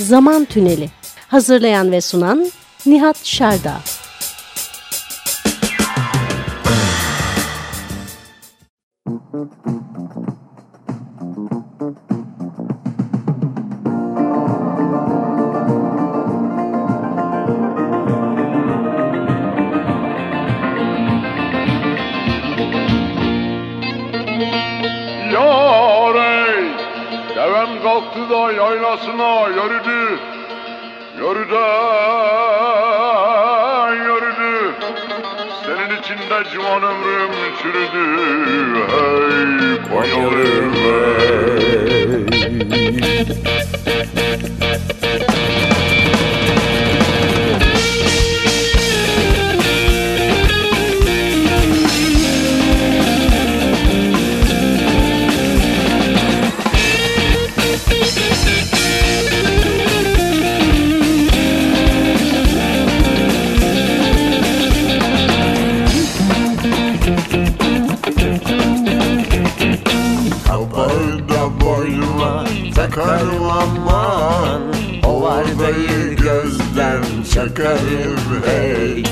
Zaman Tüneli. Hazırlayan ve sunan Nihat Şerda. yaylasına yürüdü. Yürüdü, yürüdü. Senin içinde civan ömrüm çürüdü. Hey Konyalım hey. Çakarım hey.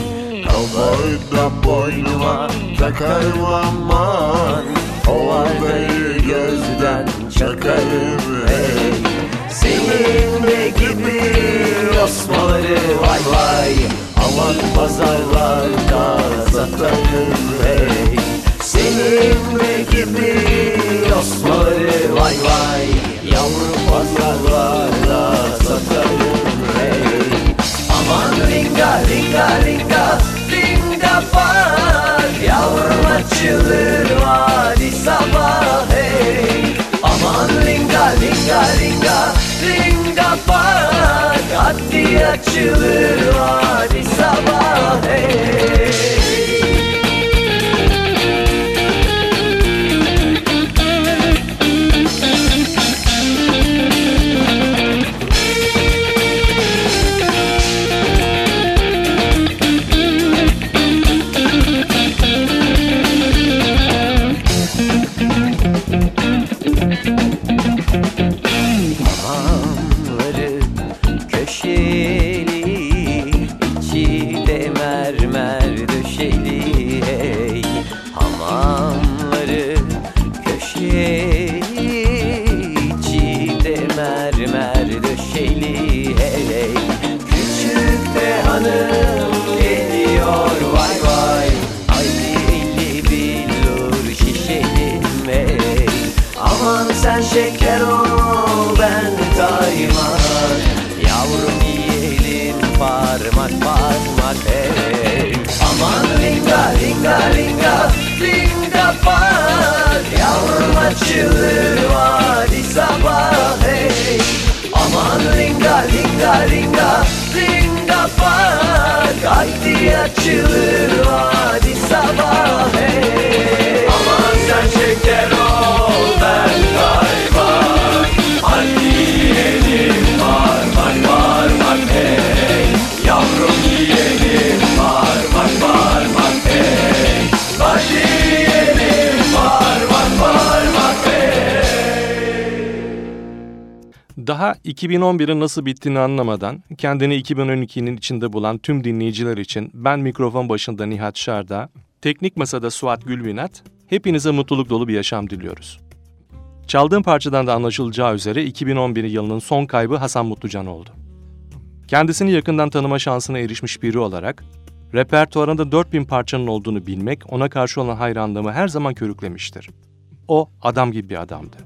Kovboy da boynuma takarım aman. O var dayı gözden çakarım hey. Senin de gibi osmaları vay vay. Aman pazarlarda satarım hey. Senin de gibi osmaları vay vay. Yavru pazarlarda satarım Hadi açılır vadi sabah hey vadi sabah hey Aman ringa ringa ringa ringa bak. Haydi açılır vadi sabah Daha 2011'in nasıl bittiğini anlamadan kendini 2012'nin içinde bulan tüm dinleyiciler için ben mikrofon başında Nihat Şarda, teknik masada Suat Gülbinat, hepinize mutluluk dolu bir yaşam diliyoruz. Çaldığım parçadan da anlaşılacağı üzere 2011 yılının son kaybı Hasan Mutlucan oldu. Kendisini yakından tanıma şansına erişmiş biri olarak, repertuarında 4000 parçanın olduğunu bilmek ona karşı olan hayranlığımı her zaman körüklemiştir. O adam gibi bir adamdı.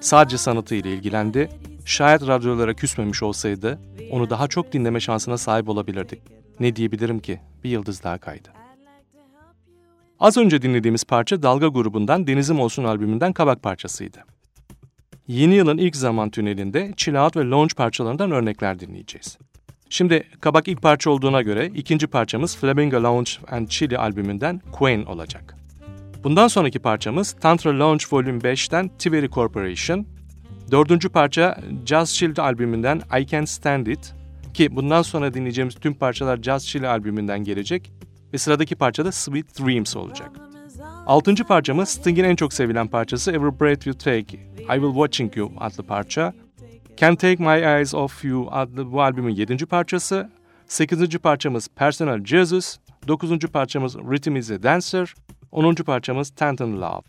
Sadece sanatıyla ilgilendi Şayet radyolara küsmemiş olsaydı onu daha çok dinleme şansına sahip olabilirdik. Ne diyebilirim ki? Bir yıldız daha kaydı. Az önce dinlediğimiz parça Dalga grubundan Denizim Olsun albümünden kabak parçasıydı. Yeni yılın ilk zaman tünelinde Chill Out ve Lounge parçalarından örnekler dinleyeceğiz. Şimdi kabak ilk parça olduğuna göre ikinci parçamız Flamingo Lounge and Chili albümünden Queen olacak. Bundan sonraki parçamız Tantra Lounge Volume 5'ten Tiveri Corporation, Dördüncü parça Just Chill albümünden I Can't Stand It ki bundan sonra dinleyeceğimiz tüm parçalar Just Chill albümünden gelecek ve sıradaki parça da Sweet Dreams olacak. Altıncı parçamız Sting'in en çok sevilen parçası Every Breath You Take, I Will Watching You adlı parça. Can't Take My Eyes Off You adlı bu albümün 7. parçası. 8. parçamız Personal Jesus. 9. parçamız Rhythm is a Dancer. 10. parçamız Tantan Love.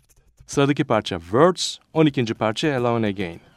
Sıradaki parça Words. 12. parça Alone Again.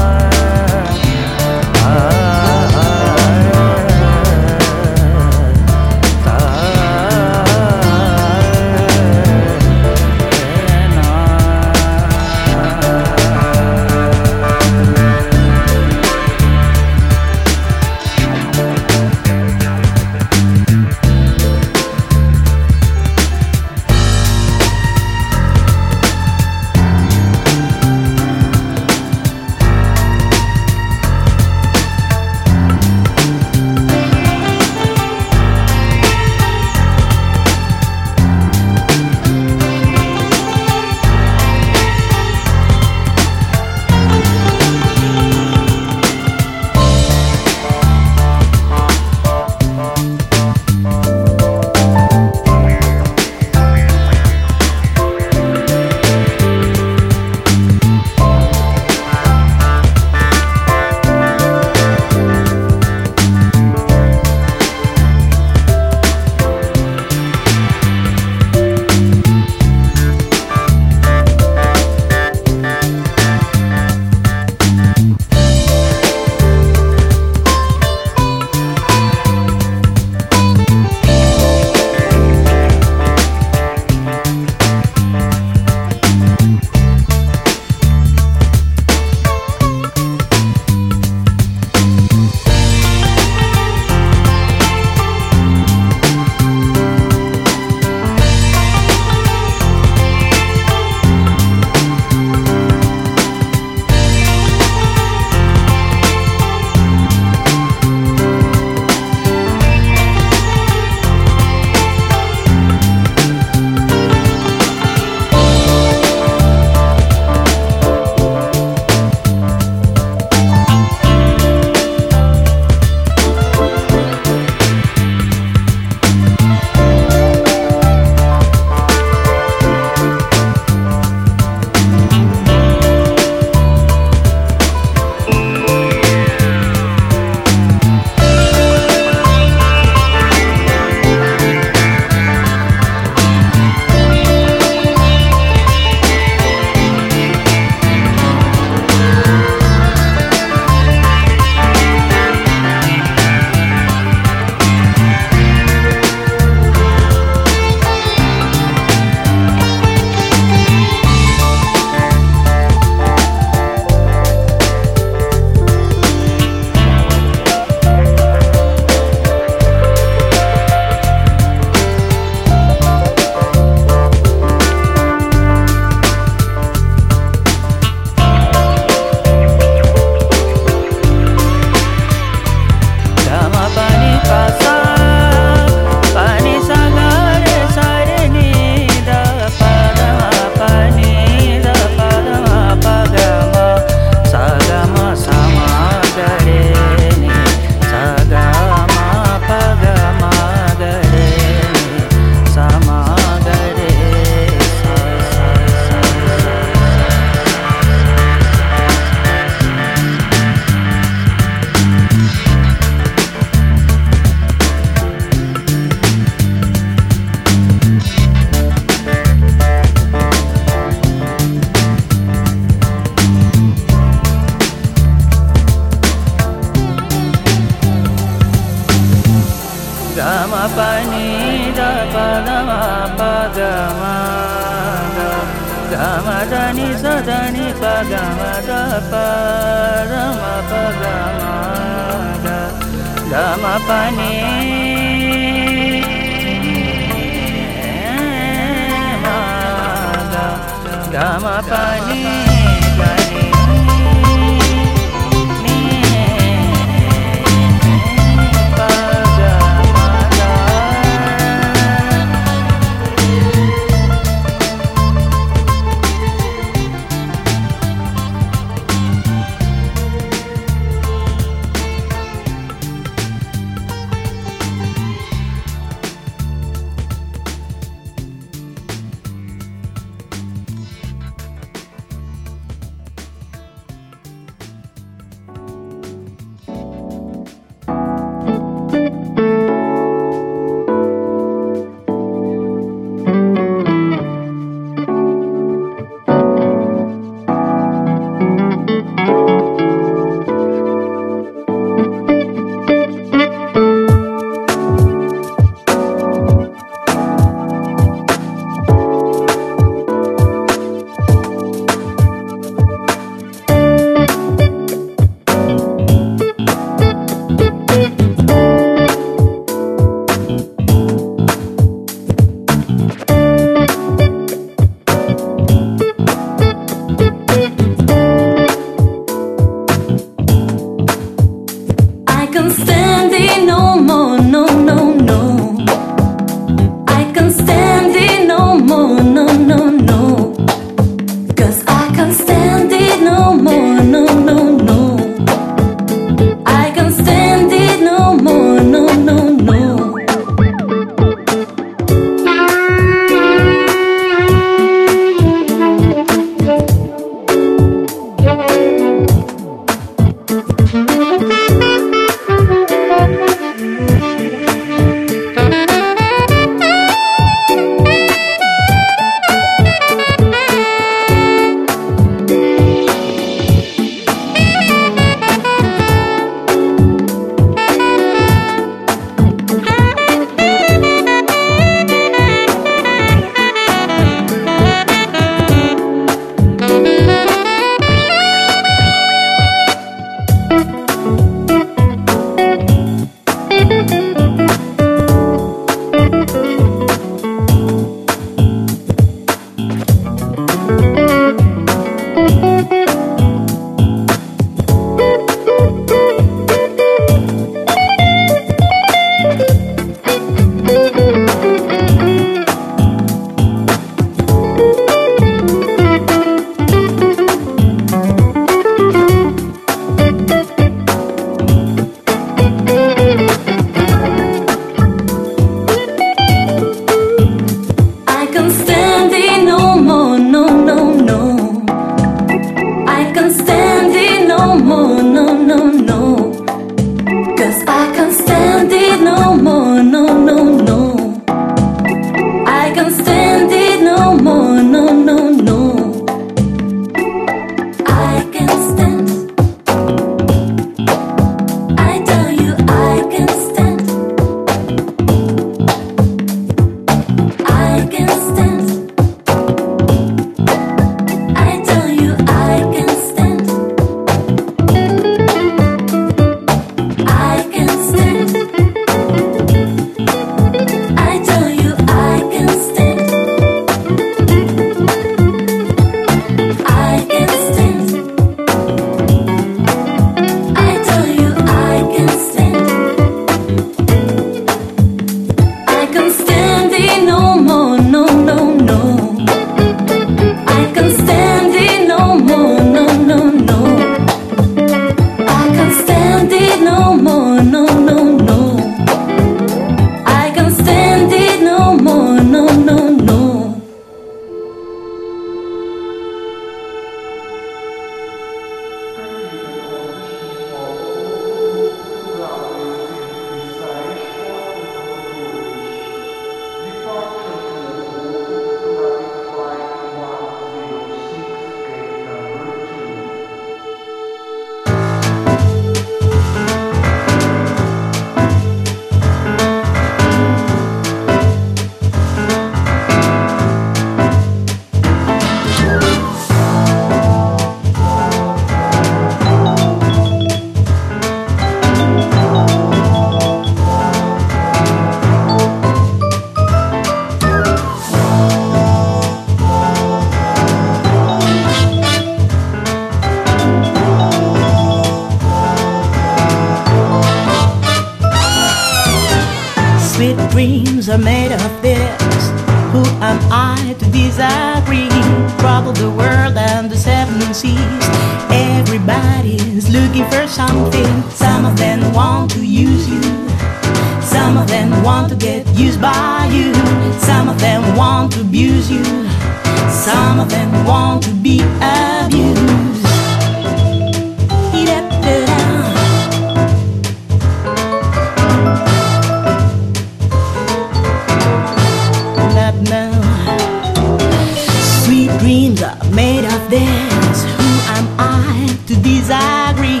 is, who am I to disagree?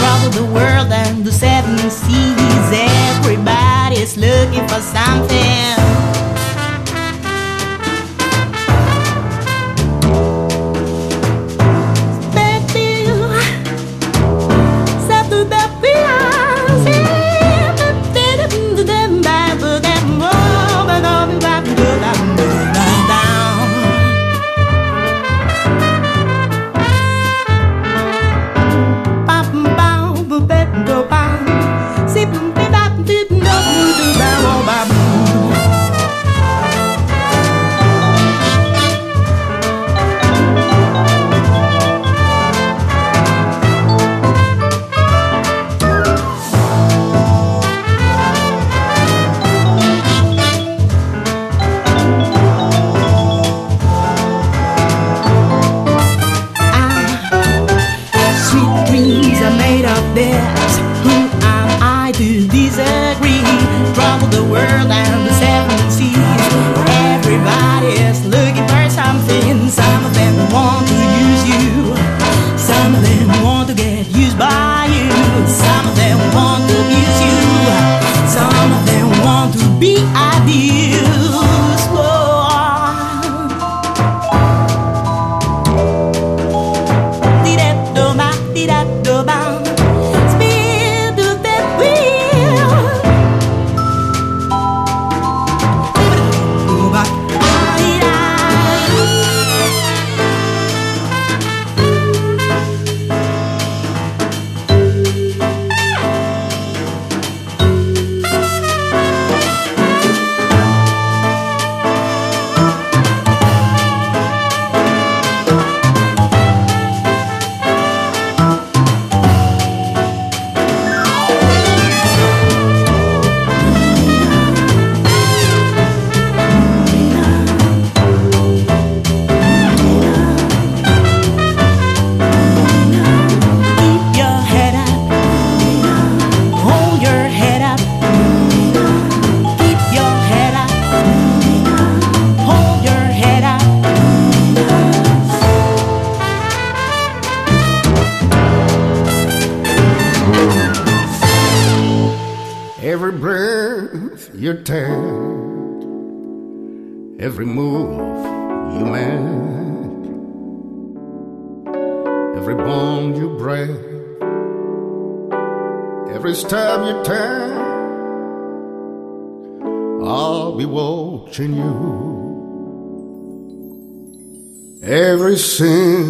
Travel the world and the seven seas, everybody's looking for something. very sin.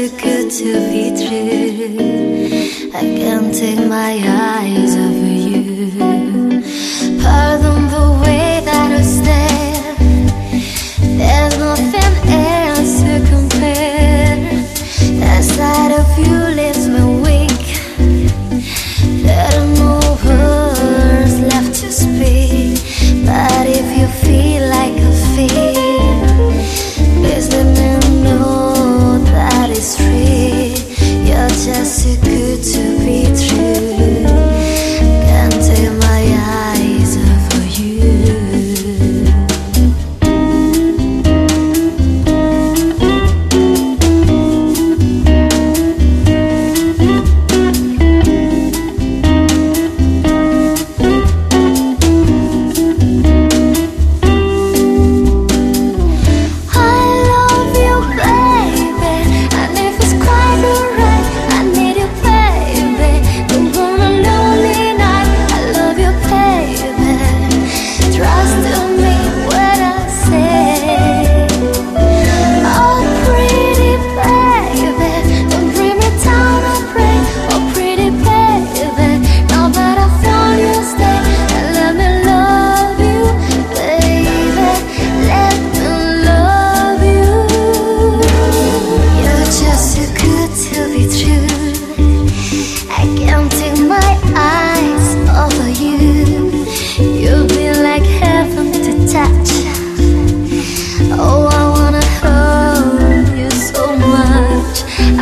too good to be true. I can't take my eyes.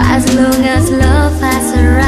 As long as love has a right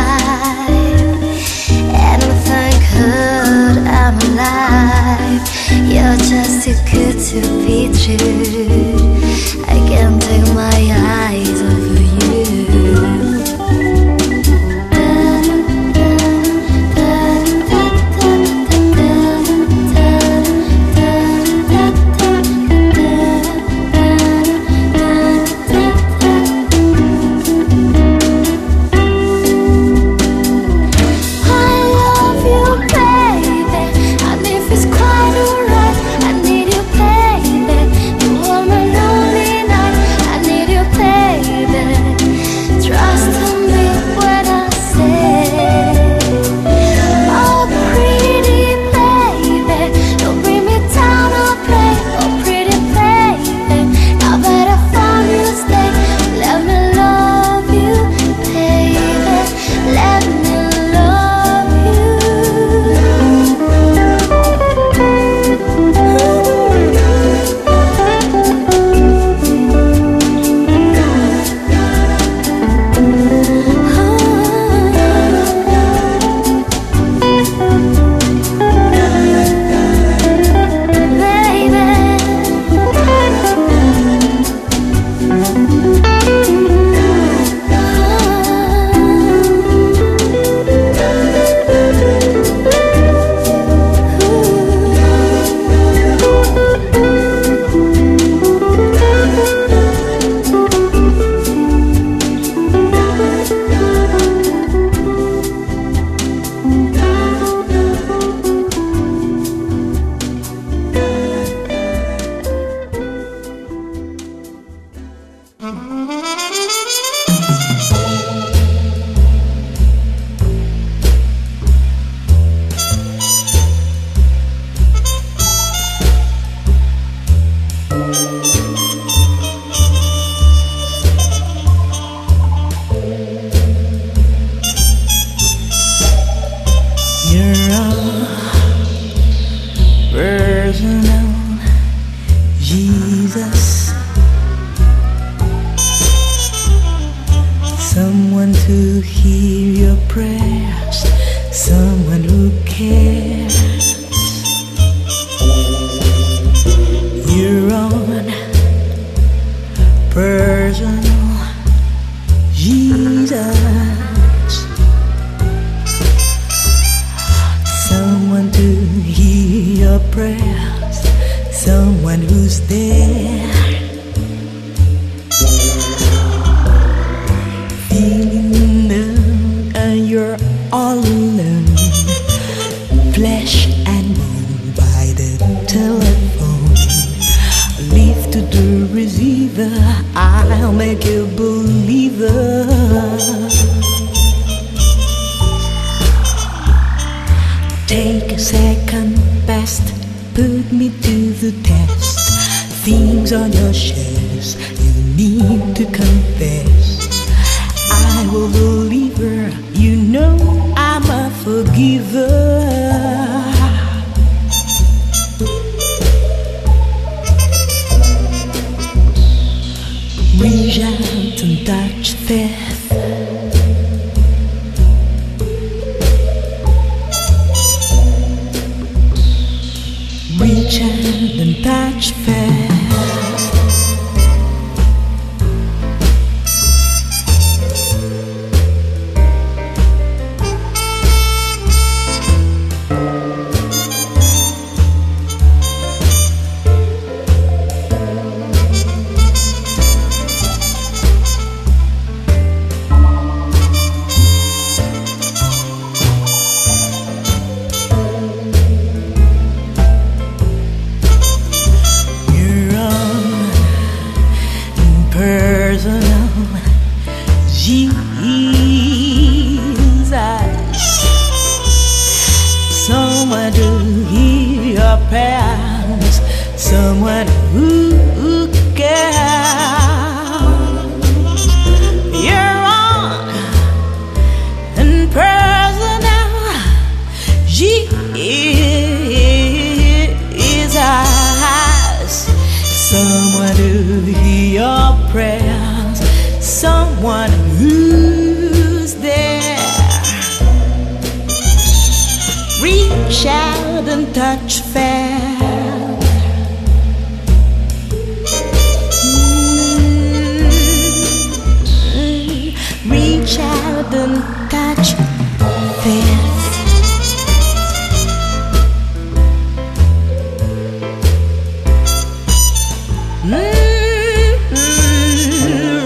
that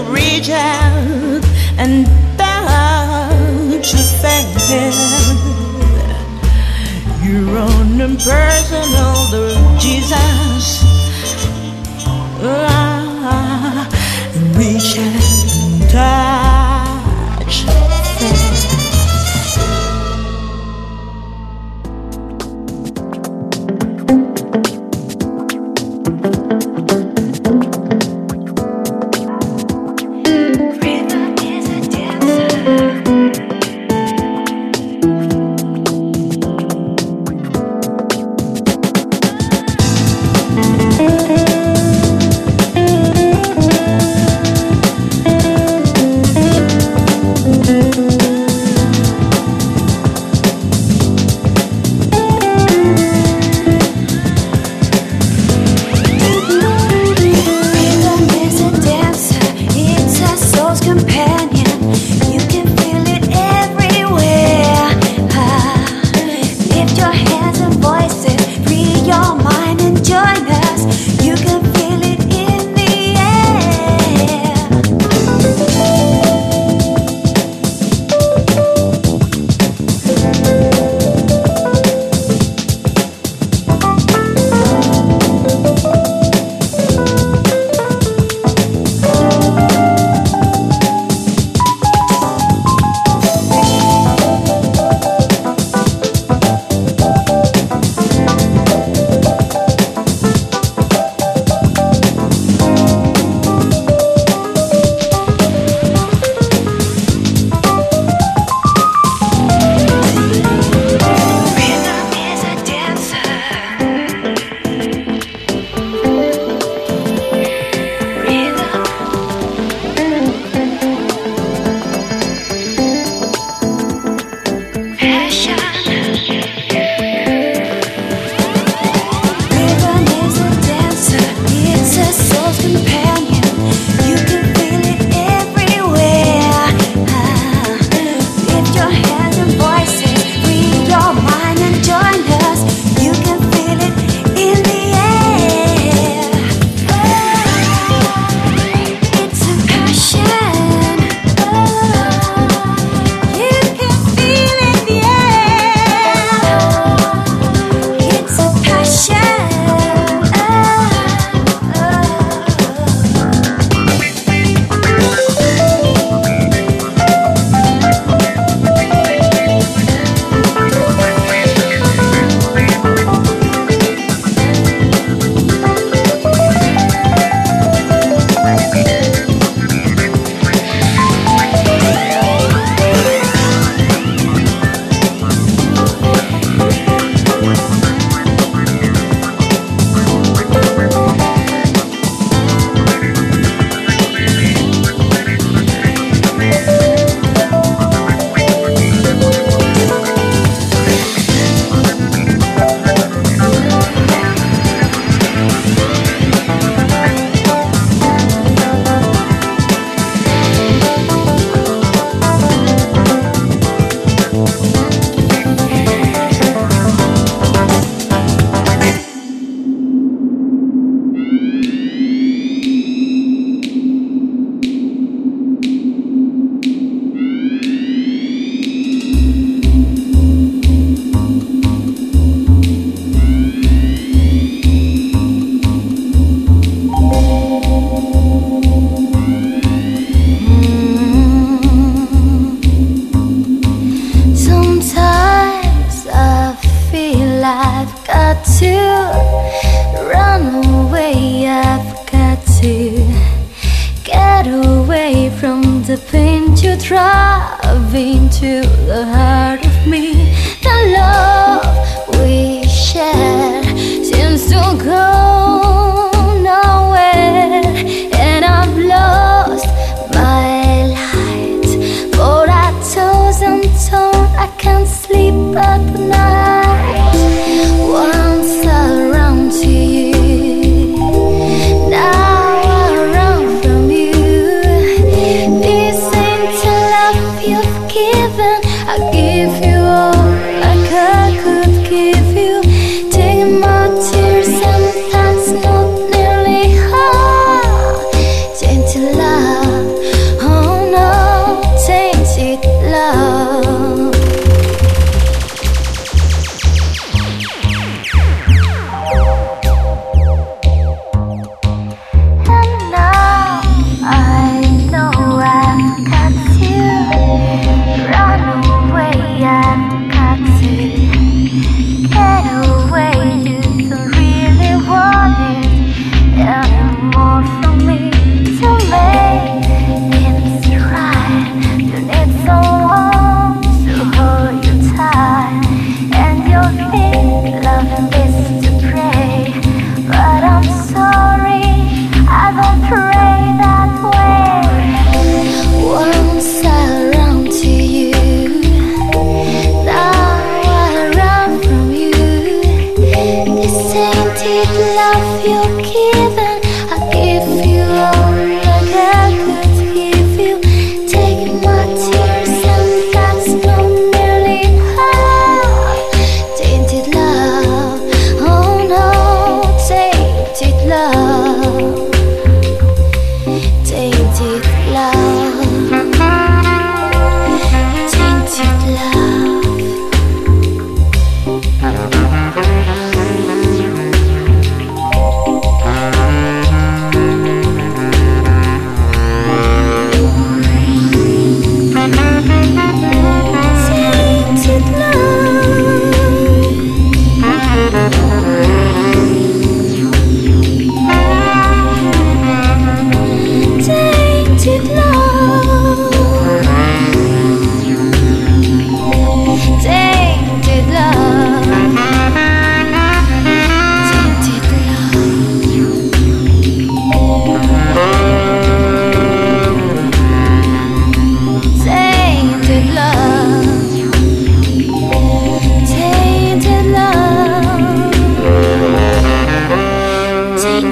Reach out and bow to thank Your own impersonal Jesus.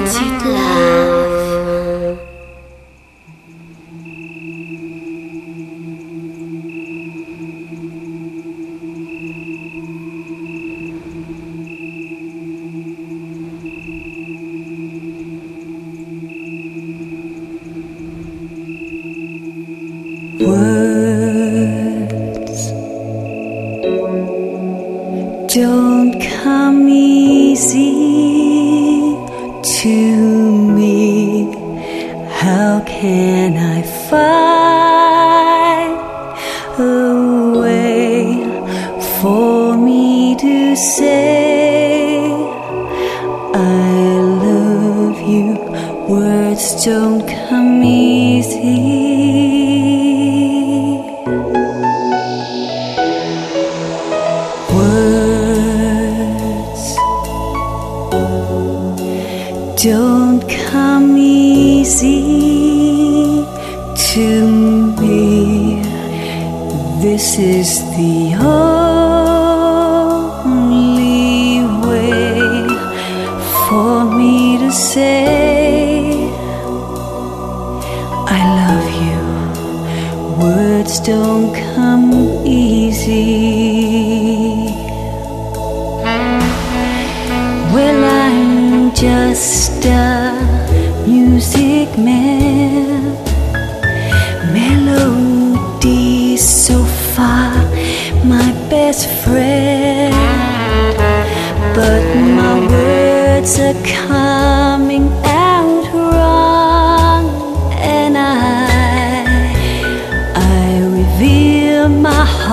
记得。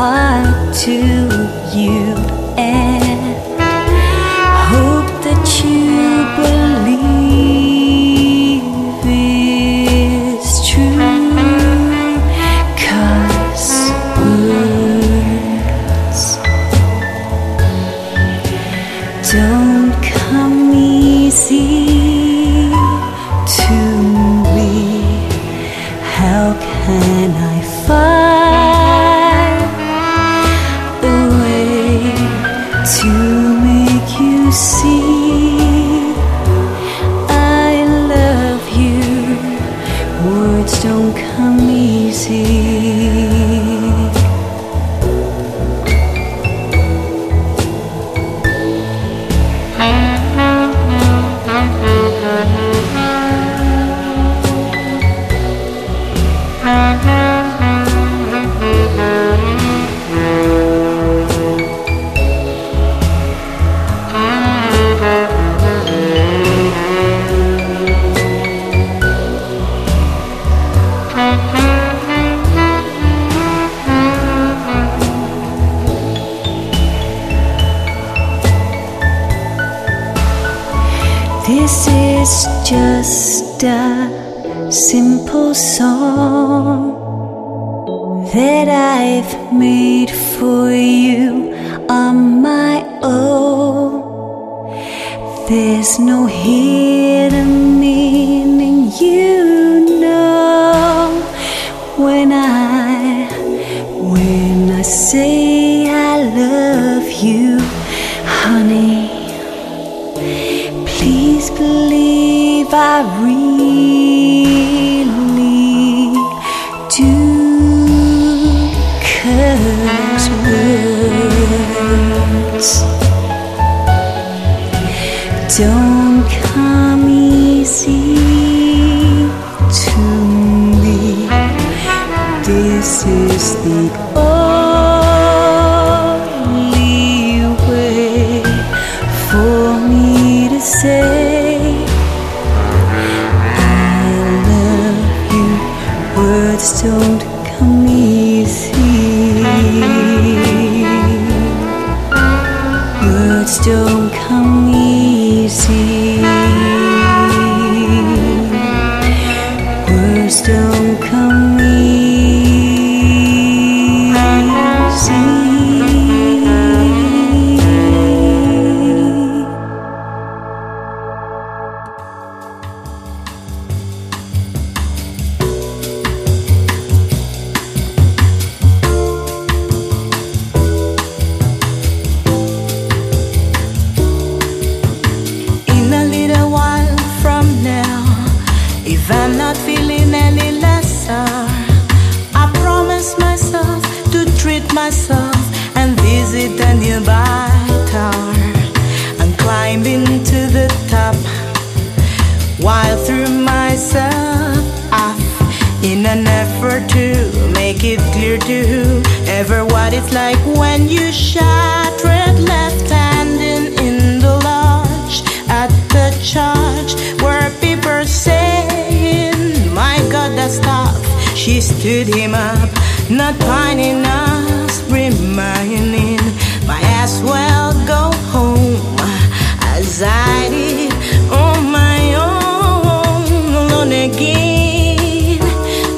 Heart to you and stood him up, not finding us, reminding my ass well go home as I did on my own, alone again,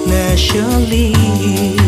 naturally.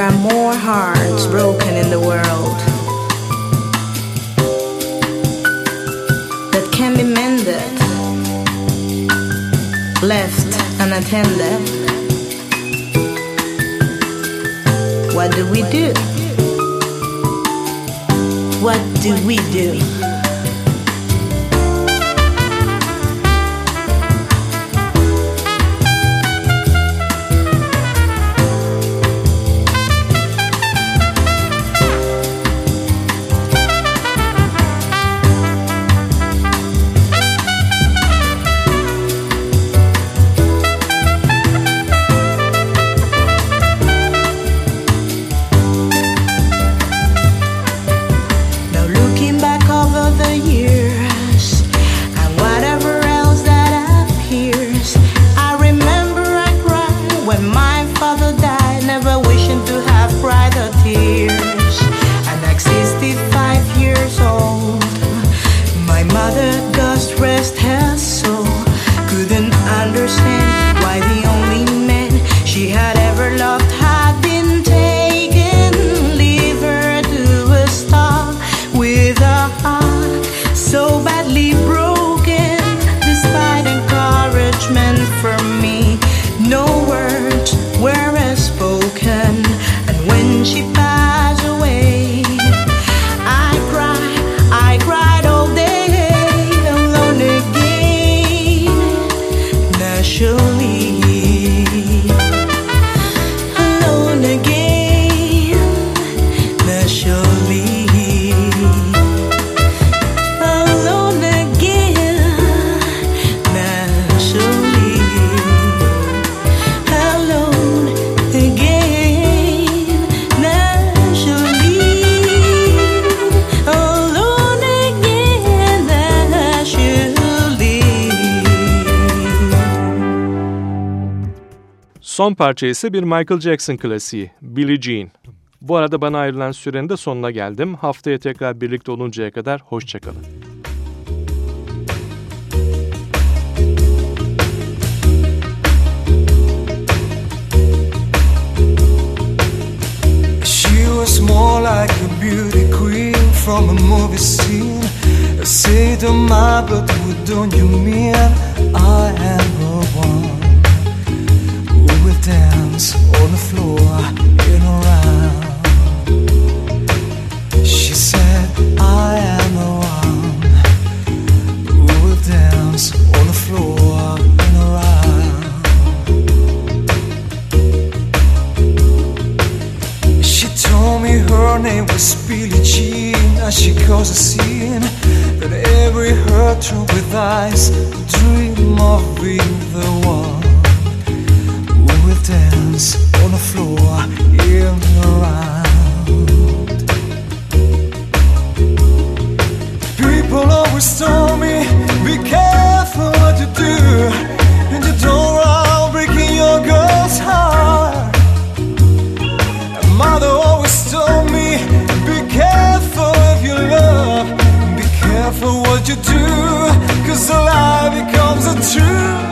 There are more hearts broken in the world that can be mended, left unattended. What do we do? What do we do? Son parça ise bir Michael Jackson klasiği, Billie Jean. Bu arada bana ayrılan sürenin de sonuna geldim. Haftaya tekrar birlikte oluncaya kadar hoşçakalın. More like a beauty queen from a movie scene. I say to my, but what don't you mean? I am the one dance on the floor in a round. She said, I am the one who will dance on the floor in a round. She told me her name was Billie Jean As she caused a scene That every hurt through with eyes Dream of being the one dance on the floor in the round. People always told me Be careful what you do And you don't breaking your girl's heart. Mother always told me, be careful love, be careful what you do, cause the lie becomes a truth,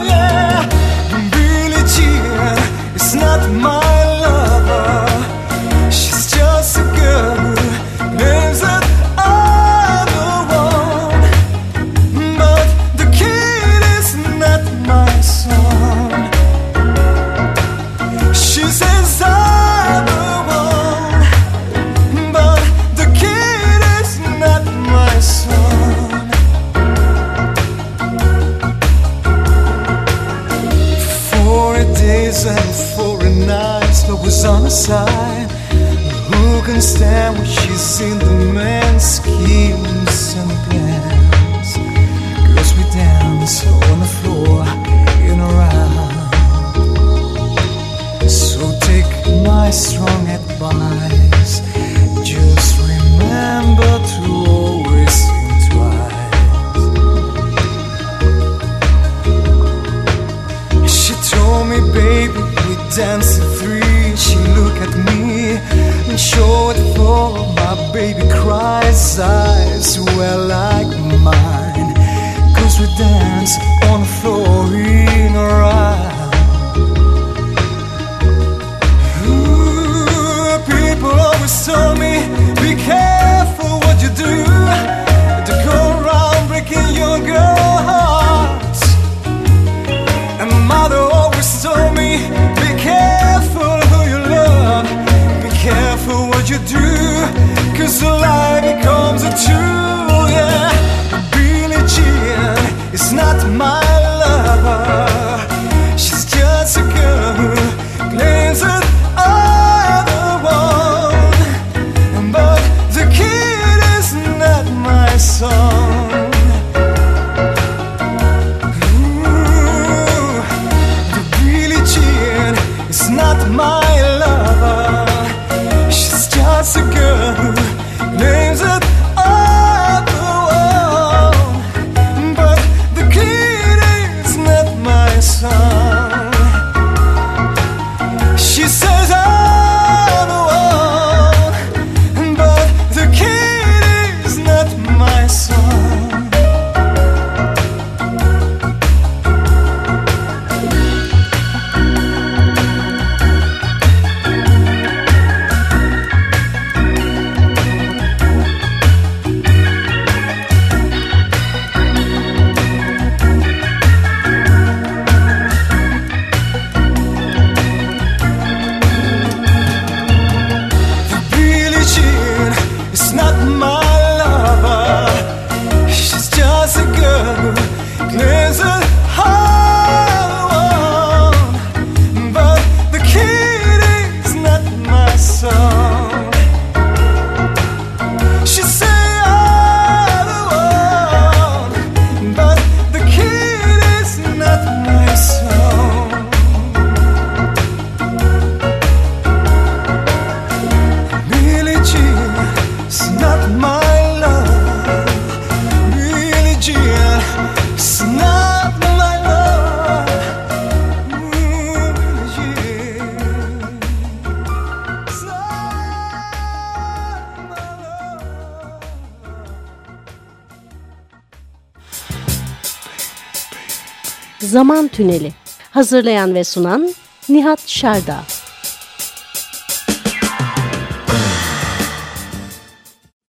Tüneli. Hazırlayan ve sunan Nihat Şarda.